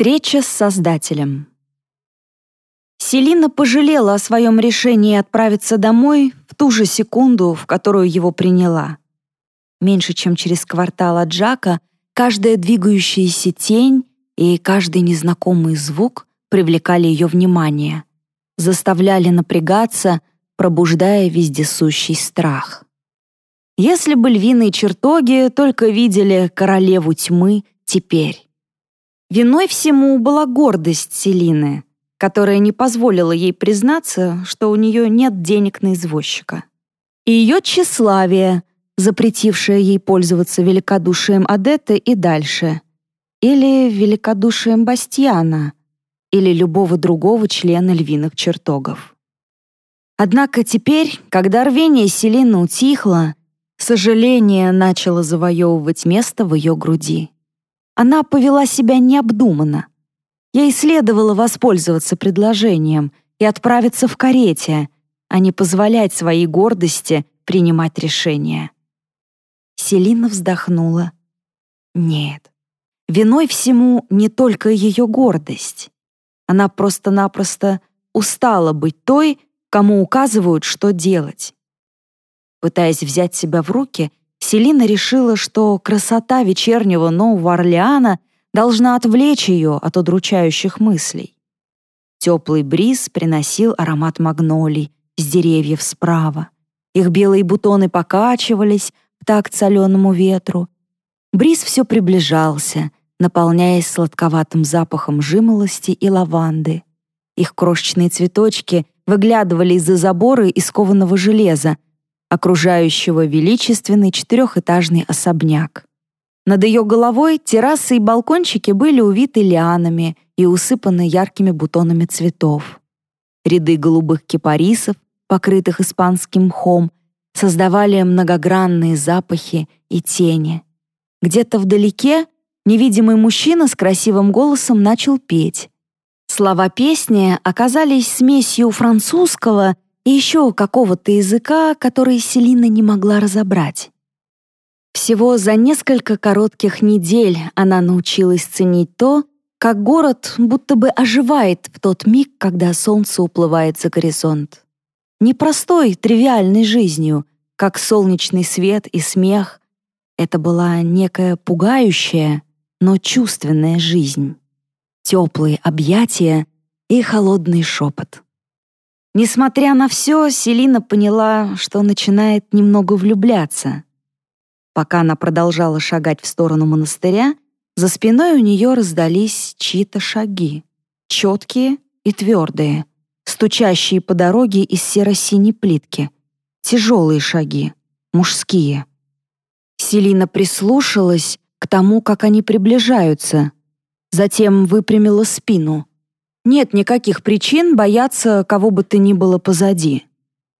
Встреча с Создателем. Селина пожалела о своем решении отправиться домой в ту же секунду, в которую его приняла. Меньше чем через квартал от Джака каждая двигающаяся тень и каждый незнакомый звук привлекали ее внимание, заставляли напрягаться, пробуждая вездесущий страх. Если бы львиные чертоги только видели королеву тьмы теперь. Виной всему была гордость Селины, которая не позволила ей признаться, что у нее нет денег на извозчика. И ее тщеславие, запретившее ей пользоваться великодушием Адетты и дальше. Или великодушием Бастьяна, или любого другого члена львиных чертогов. Однако теперь, когда рвение Селины утихло, сожаление начало завоевывать место в ее груди. Она повела себя необдуманно. Ей следовало воспользоваться предложением и отправиться в карете, а не позволять своей гордости принимать решения. Селина вздохнула. Нет, виной всему не только ее гордость. Она просто-напросто устала быть той, кому указывают, что делать. Пытаясь взять себя в руки, Селина решила, что красота вечернего Нового Орлеана должна отвлечь ее от удручающих мыслей. Теплый бриз приносил аромат магнолий с деревьев справа. Их белые бутоны покачивались в такт соленому ветру. Бриз все приближался, наполняясь сладковатым запахом жимолости и лаванды. Их крошечные цветочки выглядывали из-за забора из кованого железа, окружающего величественный четырехэтажный особняк. Над ее головой террасы и балкончики были увиты лианами и усыпаны яркими бутонами цветов. Ряды голубых кипарисов, покрытых испанским мхом, создавали многогранные запахи и тени. Где-то вдалеке невидимый мужчина с красивым голосом начал петь. Слова песни оказались смесью французского и еще какого-то языка, который Селина не могла разобрать. Всего за несколько коротких недель она научилась ценить то, как город будто бы оживает в тот миг, когда солнце уплывает за горизонт. Непростой, тривиальной жизнью, как солнечный свет и смех. Это была некая пугающая, но чувственная жизнь. Теплые объятия и холодный шепот. Несмотря на все, Селина поняла, что начинает немного влюбляться. Пока она продолжала шагать в сторону монастыря, за спиной у нее раздались чьи-то шаги. Четкие и твердые, стучащие по дороге из серо-синей плитки. Тяжелые шаги, мужские. Селина прислушалась к тому, как они приближаются. Затем выпрямила спину — нет никаких причин бояться кого бы то ни было позади.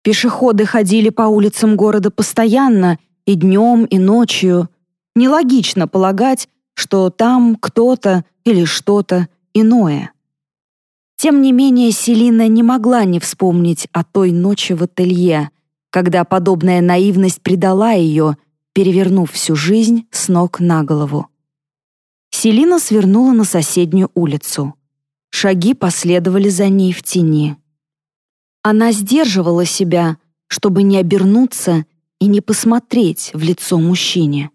Пешеходы ходили по улицам города постоянно, и днем, и ночью. Нелогично полагать, что там кто-то или что-то иное. Тем не менее, Селина не могла не вспомнить о той ночи в ателье, когда подобная наивность предала ее, перевернув всю жизнь с ног на голову. Селина свернула на соседнюю улицу. Шаги последовали за ней в тени. Она сдерживала себя, чтобы не обернуться и не посмотреть в лицо мужчине,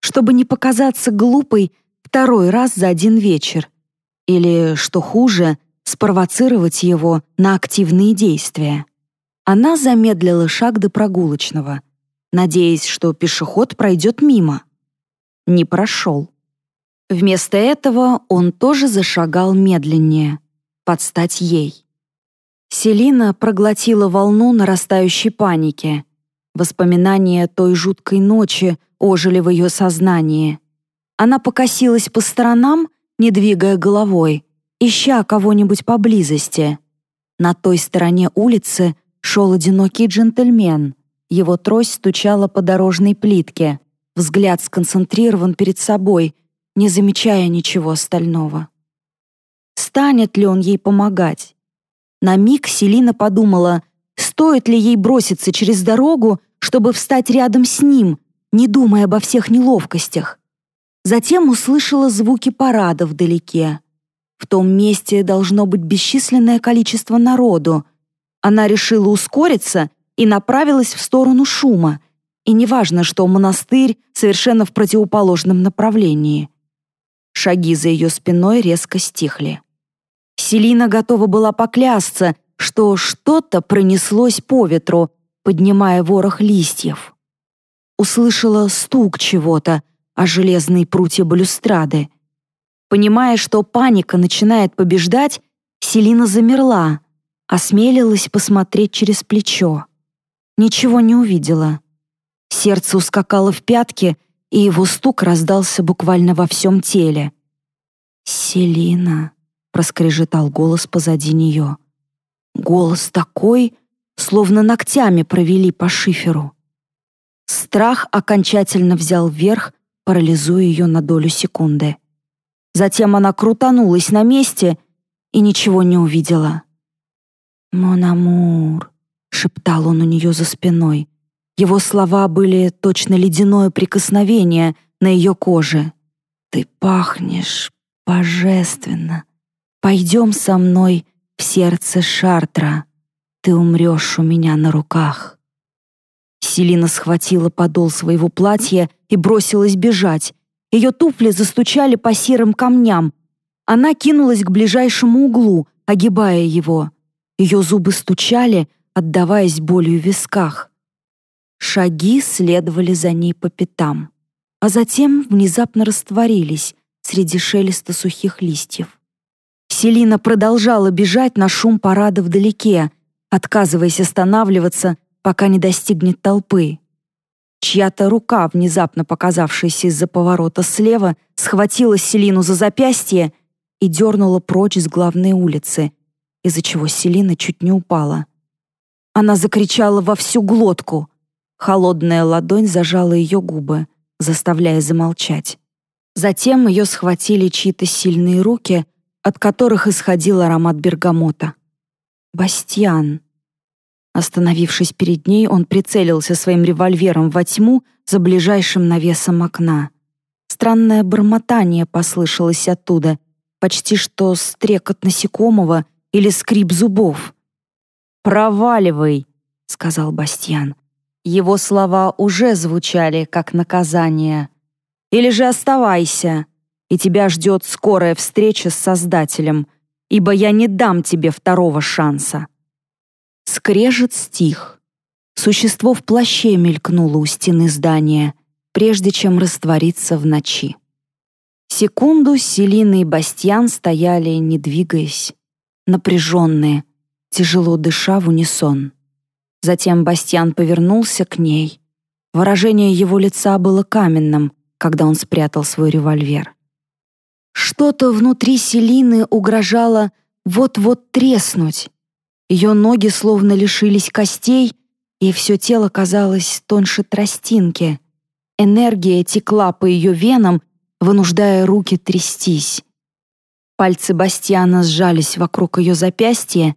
чтобы не показаться глупой второй раз за один вечер, или, что хуже, спровоцировать его на активные действия. Она замедлила шаг до прогулочного, надеясь, что пешеход пройдет мимо. Не прошел. Вместо этого он тоже зашагал медленнее, под стать ей. Селина проглотила волну нарастающей паники. Воспоминания той жуткой ночи ожили в ее сознании. Она покосилась по сторонам, не двигая головой, ища кого-нибудь поблизости. На той стороне улицы шел одинокий джентльмен. Его трость стучала по дорожной плитке. Взгляд сконцентрирован перед собой — не замечая ничего остального. Станет ли он ей помогать? На миг Селина подумала, стоит ли ей броситься через дорогу, чтобы встать рядом с ним, не думая обо всех неловкостях. Затем услышала звуки парада вдалеке. В том месте должно быть бесчисленное количество народу. Она решила ускориться и направилась в сторону шума. И неважно, что монастырь совершенно в противоположном направлении. Шаги за ее спиной резко стихли. Селина готова была поклясться, что что-то пронеслось по ветру, поднимая ворох листьев. Услышала стук чего-то о железной прутье балюстрады. Понимая, что паника начинает побеждать, Селина замерла, осмелилась посмотреть через плечо. Ничего не увидела. Сердце ускакало в пятки, и его стук раздался буквально во всем теле. «Селина», — проскрежетал голос позади нее. Голос такой, словно ногтями провели по шиферу. Страх окончательно взял верх, парализуя ее на долю секунды. Затем она крутанулась на месте и ничего не увидела. «Мон шептал он у нее за спиной. Его слова были точно ледяное прикосновение на ее коже. «Ты пахнешь божественно. Пойдем со мной в сердце Шартра. Ты умрешь у меня на руках». Селина схватила подол своего платья и бросилась бежать. Ее туфли застучали по серым камням. Она кинулась к ближайшему углу, огибая его. Ее зубы стучали, отдаваясь болью в висках. Шаги следовали за ней по пятам, а затем внезапно растворились среди шелеста сухих листьев. Селина продолжала бежать на шум парада вдалеке, отказываясь останавливаться, пока не достигнет толпы. Чья-то рука, внезапно показавшаяся из-за поворота слева, схватила Селину за запястье и дернула прочь с главной улицы, из-за чего Селина чуть не упала. Она закричала во всю глотку. Холодная ладонь зажала ее губы, заставляя замолчать. Затем ее схватили чьи-то сильные руки, от которых исходил аромат бергамота. «Бастьян». Остановившись перед ней, он прицелился своим револьвером во тьму за ближайшим навесом окна. Странное бормотание послышалось оттуда, почти что стрекот насекомого или скрип зубов. «Проваливай», — сказал Бастьян. Его слова уже звучали как наказание. «Или же оставайся, и тебя ждет скорая встреча с Создателем, ибо я не дам тебе второго шанса». Скрежет стих. Существо в плаще мелькнуло у стены здания, прежде чем раствориться в ночи. Секунду Селина и Бастьян стояли, не двигаясь, напряженные, тяжело дыша в унисон. Затем Бастьян повернулся к ней. Выражение его лица было каменным, когда он спрятал свой револьвер. Что-то внутри Селины угрожало вот-вот треснуть. Ее ноги словно лишились костей, и все тело казалось тоньше тростинки. Энергия текла по ее венам, вынуждая руки трястись. Пальцы Бастиана сжались вокруг ее запястья,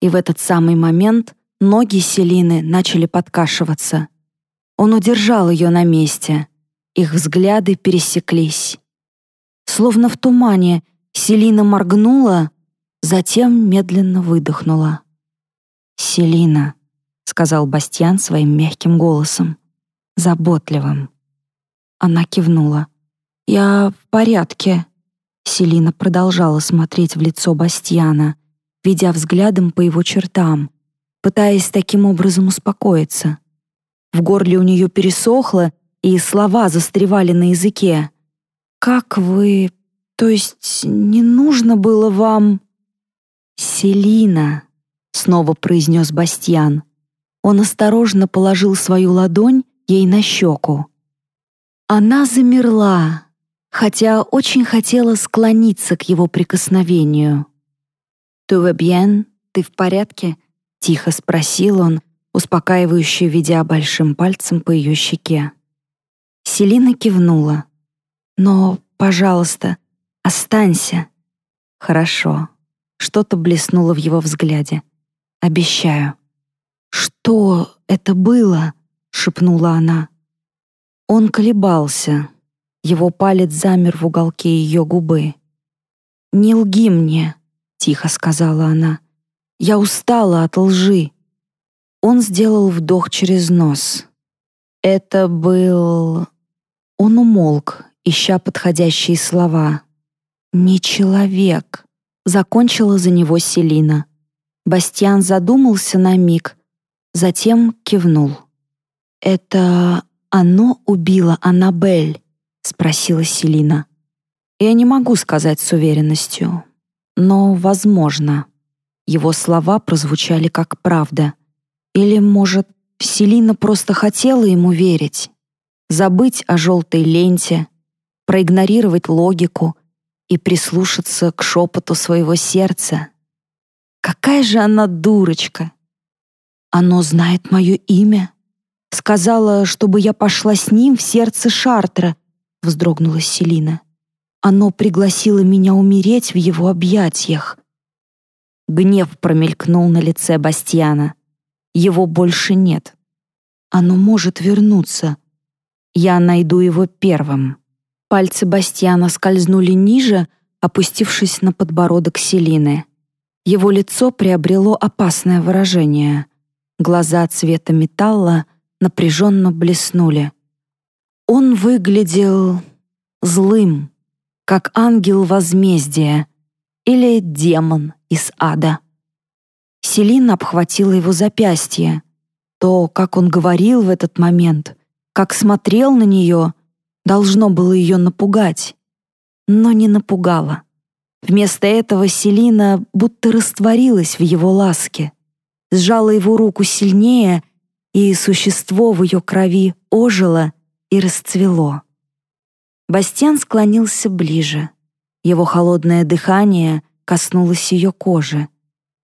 и в этот самый момент ноги Селины начали подкашиваться. Он удержал ее на месте. Их взгляды пересеклись. Словно в тумане, Селина моргнула, затем медленно выдохнула. «Селина», — сказал Бастьян своим мягким голосом, заботливым. Она кивнула. «Я в порядке». Селина продолжала смотреть в лицо Бастьяна, ведя взглядом по его чертам, пытаясь таким образом успокоиться. В горле у нее пересохло, и слова застревали на языке. «Как вы... То есть не нужно было вам...» «Селина», — снова произнес Бастьян. Он осторожно положил свою ладонь ей на щеку. Она замерла, хотя очень хотела склониться к его прикосновению. «Tu vas bien? Ты в порядке?» — тихо спросил он, успокаивающе ведя большим пальцем по ее щеке. Селина кивнула. «Но, пожалуйста, останься». «Хорошо». Что-то блеснуло в его взгляде. «Обещаю». «Что это было?» — шепнула она. Он колебался. Его палец замер в уголке ее губы. «Не лги мне», — тихо сказала она. «Я устала от лжи». Он сделал вдох через нос. Это был... Он умолк, ища подходящие слова. «Не человек», — закончила за него Селина. Бастиан задумался на миг, затем кивнул. «Это оно убило Аннабель?» — спросила Селина. «Я не могу сказать с уверенностью, но возможно». Его слова прозвучали как правда. Или, может, Селина просто хотела ему верить, забыть о желтой ленте, проигнорировать логику и прислушаться к шепоту своего сердца. Какая же она дурочка! Оно знает мое имя. Сказала, чтобы я пошла с ним в сердце Шартра, вздрогнула Селина. Оно пригласило меня умереть в его объятиях. Гнев промелькнул на лице Бастиана. Его больше нет. Оно может вернуться. Я найду его первым. Пальцы Бастиана скользнули ниже, опустившись на подбородок Селины. Его лицо приобрело опасное выражение. Глаза цвета металла напряженно блеснули. Он выглядел злым, как ангел возмездия или демон из ада. Селина обхватила его запястье. То, как он говорил в этот момент, как смотрел на нее, должно было ее напугать. Но не напугало. Вместо этого Селина будто растворилась в его ласке, сжала его руку сильнее, и существо в ее крови ожило и расцвело. Бастиан склонился ближе. Его холодное дыхание коснулось ее кожи.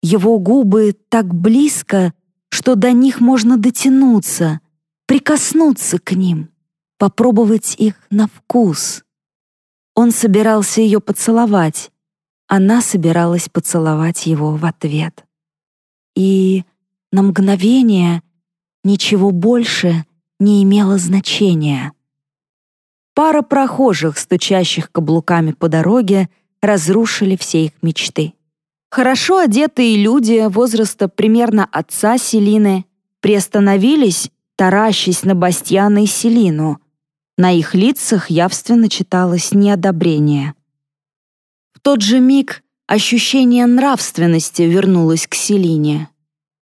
Его губы так близко, что до них можно дотянуться, прикоснуться к ним, попробовать их на вкус. Он собирался ее поцеловать, она собиралась поцеловать его в ответ. И на мгновение ничего больше не имело значения. Пара прохожих, стучащих каблуками по дороге, разрушили все их мечты. Хорошо одетые люди возраста примерно отца Селины приостановились, таращась на Бастьяна и Селину. На их лицах явственно читалось неодобрение. В тот же миг ощущение нравственности вернулось к Селине.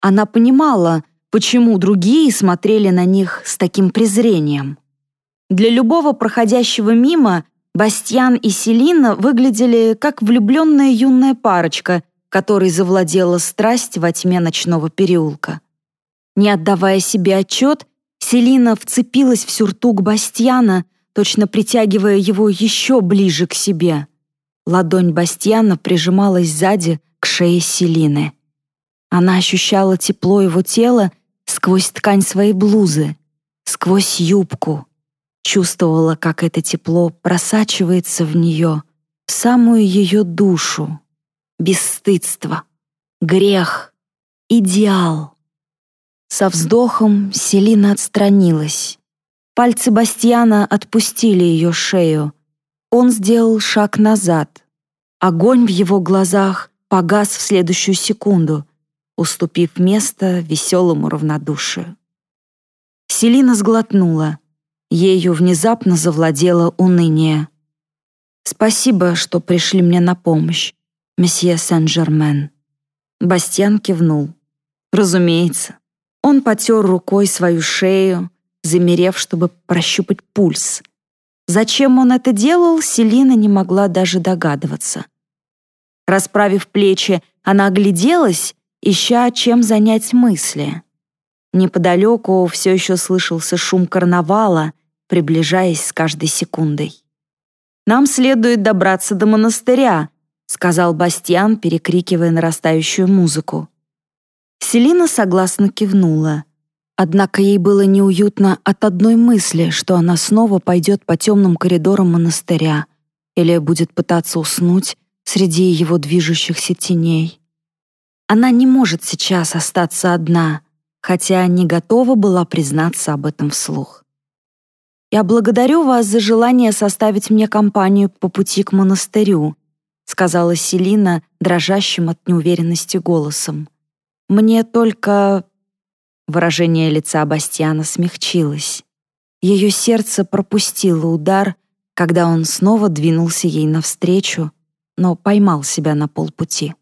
Она понимала, почему другие смотрели на них с таким презрением. Для любого проходящего мимо Бастьян и Селина выглядели как влюбленная юная парочка, которой завладела страсть во тьме ночного переулка. Не отдавая себе отчет, Селина вцепилась в сюртук Бастьяна, точно притягивая его еще ближе к себе. Ладонь Бастьяна прижималась сзади к шее Селины. Она ощущала тепло его тела сквозь ткань своей блузы, сквозь юбку. Чувствовала, как это тепло просачивается в нее, в самую ее душу бесстыдство, грех, идеал. Со вздохом Селина отстранилась. Пальцы Бастьяна отпустили ее шею. Он сделал шаг назад. Огонь в его глазах погас в следующую секунду, уступив место веселому равнодушию. Селина сглотнула. Ею внезапно завладело уныние. «Спасибо, что пришли мне на помощь месье Сен-Жермен». Бастиан кивнул. «Разумеется». Он потер рукой свою шею, замерев, чтобы прощупать пульс. Зачем он это делал, Селина не могла даже догадываться. Расправив плечи, она огляделась, ища, чем занять мысли. Неподалеку все еще слышался шум карнавала, приближаясь с каждой секундой. «Нам следует добраться до монастыря», сказал Бастиан, перекрикивая нарастающую музыку. Селина согласно кивнула. Однако ей было неуютно от одной мысли, что она снова пойдет по темным коридорам монастыря или будет пытаться уснуть среди его движущихся теней. Она не может сейчас остаться одна, хотя не готова была признаться об этом вслух. «Я благодарю вас за желание составить мне компанию по пути к монастырю», сказала Селина дрожащим от неуверенности голосом. «Мне только...» Выражение лица Бастиана смягчилось. Ее сердце пропустило удар, когда он снова двинулся ей навстречу, но поймал себя на полпути.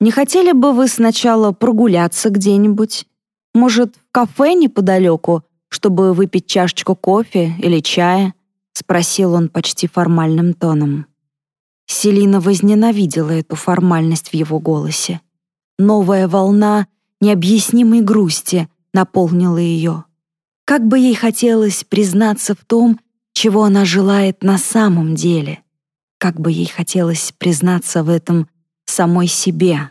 «Не хотели бы вы сначала прогуляться где-нибудь? Может, в кафе неподалеку, чтобы выпить чашечку кофе или чая?» — спросил он почти формальным тоном. Селина возненавидела эту формальность в его голосе. Новая волна необъяснимой грусти наполнила ее. Как бы ей хотелось признаться в том, чего она желает на самом деле. Как бы ей хотелось признаться в этом самой себе.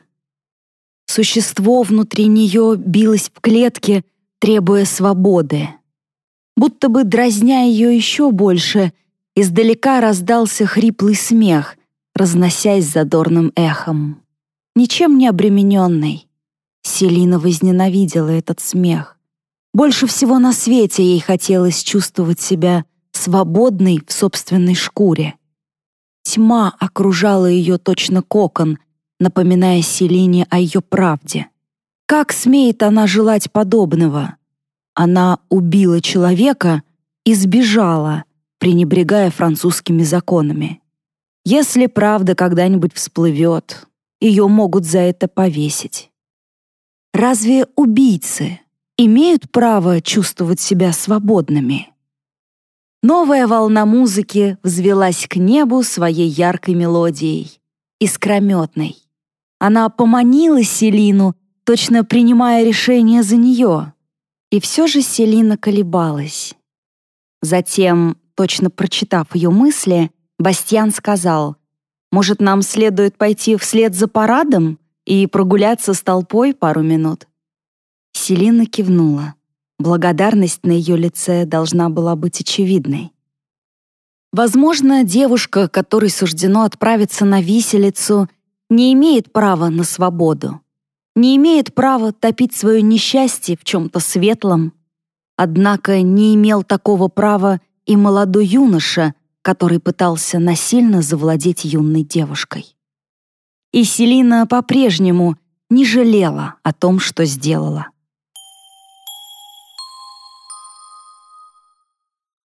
Существо внутри нее билось в клетке, требуя свободы. Будто бы дразня ее еще больше, издалека раздался хриплый смех, разносясь задорным эхом. Ничем не обремененный. Селина возненавидела этот смех. Больше всего на свете ей хотелось чувствовать себя свободной в собственной шкуре. Тьма окружала ее точно кокон, напоминая Селине о ее правде. Как смеет она желать подобного? Она убила человека и сбежала, пренебрегая французскими законами. Если правда когда-нибудь всплывет, ее могут за это повесить. Разве убийцы имеют право чувствовать себя свободными? Новая волна музыки взвелась к небу своей яркой мелодией, искрометной. Она поманила Селину, точно принимая решение за нее. И все же Селина колебалась. Затем, точно прочитав ее мысли, Бастьян сказал, «Может, нам следует пойти вслед за парадом и прогуляться с толпой пару минут?» Селина кивнула. Благодарность на ее лице должна была быть очевидной. Возможно, девушка, которой суждено отправиться на виселицу, не имеет права на свободу, не имеет права топить свое несчастье в чем-то светлом. Однако не имел такого права и молодой юноша, который пытался насильно завладеть юной девушкой. И Селина по-прежнему не жалела о том, что сделала.